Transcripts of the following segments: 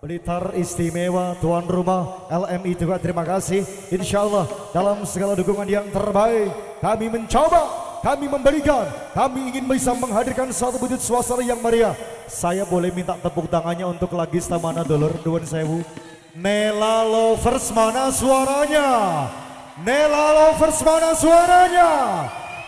Blitar istimewa tuan rumah LMI juga terima kasih. Insya Allah dalam segala dukungan yang terbaik Kami mencoba, kami memberikan Kami ingin bisa menghadirkan satu wujud suasana yang meriah. Saya boleh minta tepuk tangannya untuk lagi mana dulur Duan Sewu. Nela Lovers mana suaranya? Nela Lovers mana suaranya?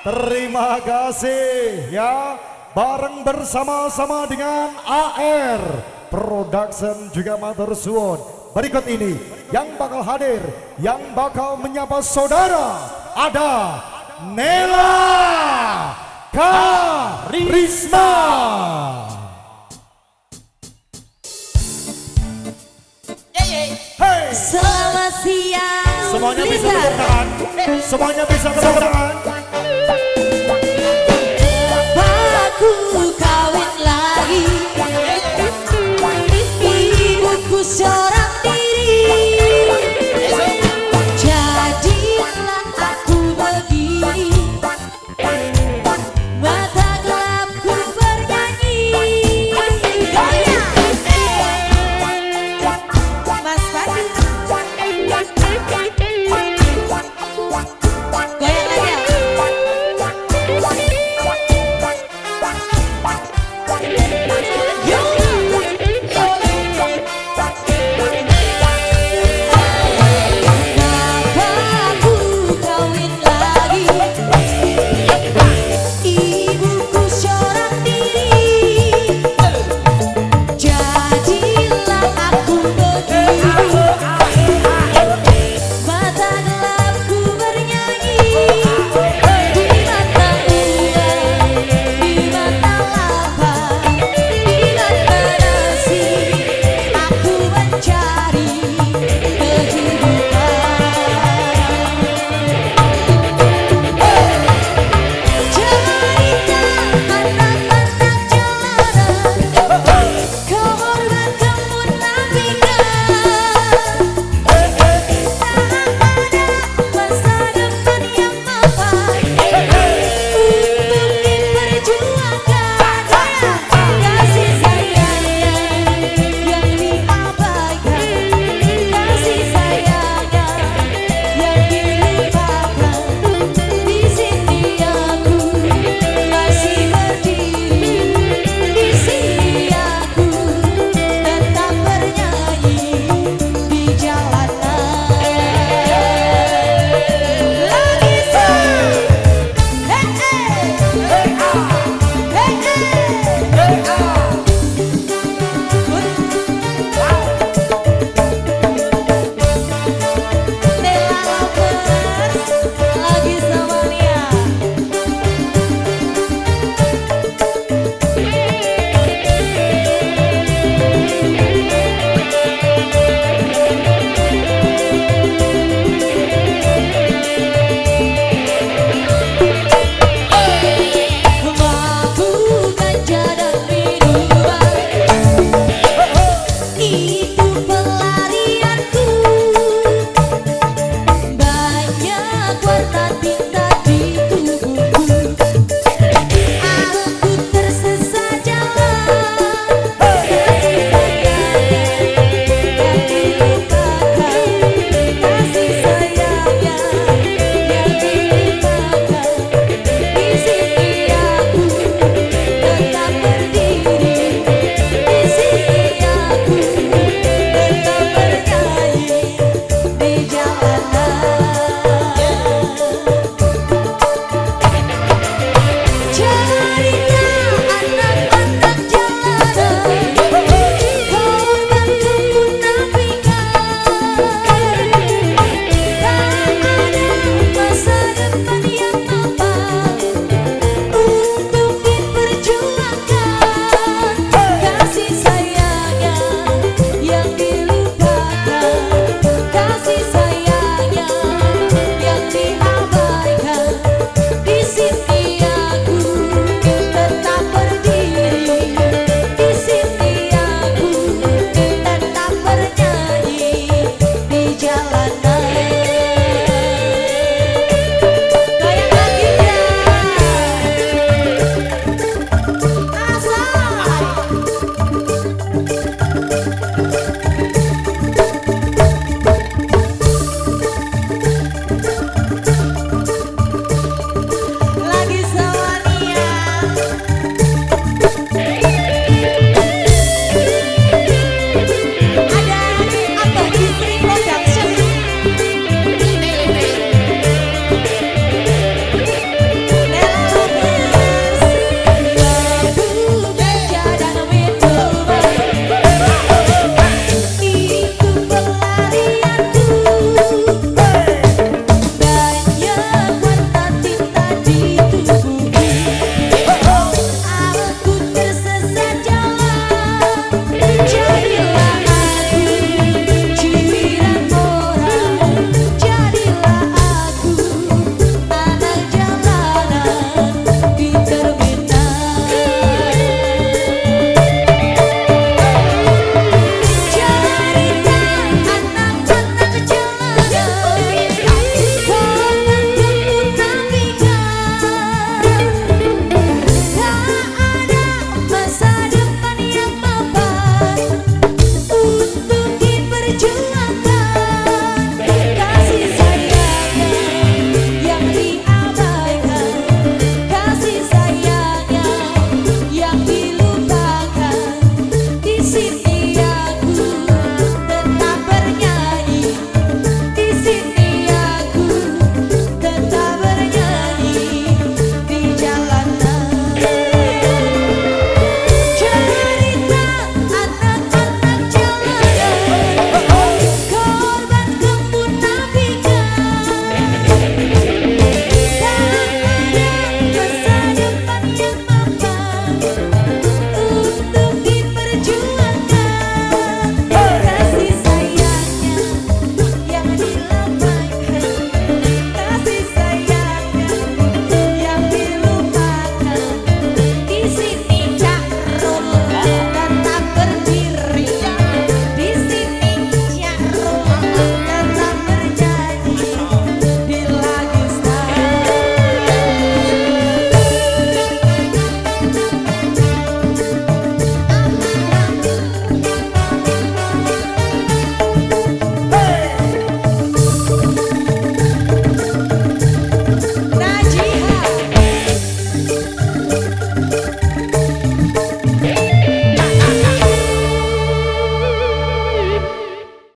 Terima kasih ya. Bareng bersama-sama dengan AR Production juga matur suwun. Berikut ini yang bakal hadir, yang bakal menyapa saudara ada Nela Karisma. Hey. Selamat siang. Semuanya bisa tepuk tangan. Semuanya bisa tepuk